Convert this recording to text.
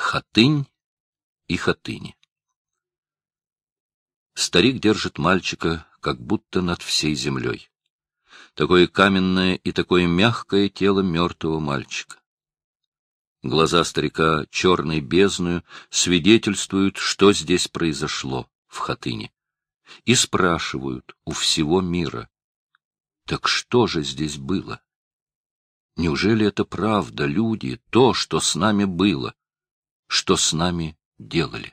Хатынь и Хатыни. Старик держит мальчика, как будто над всей землей. Такое каменное и такое мягкое тело мертвого мальчика. Глаза старика, черной бездную, свидетельствуют, что здесь произошло, в Хатыне. И спрашивают у всего мира. Так что же здесь было? Неужели это правда, люди, то, что с нами было, что с нами делали?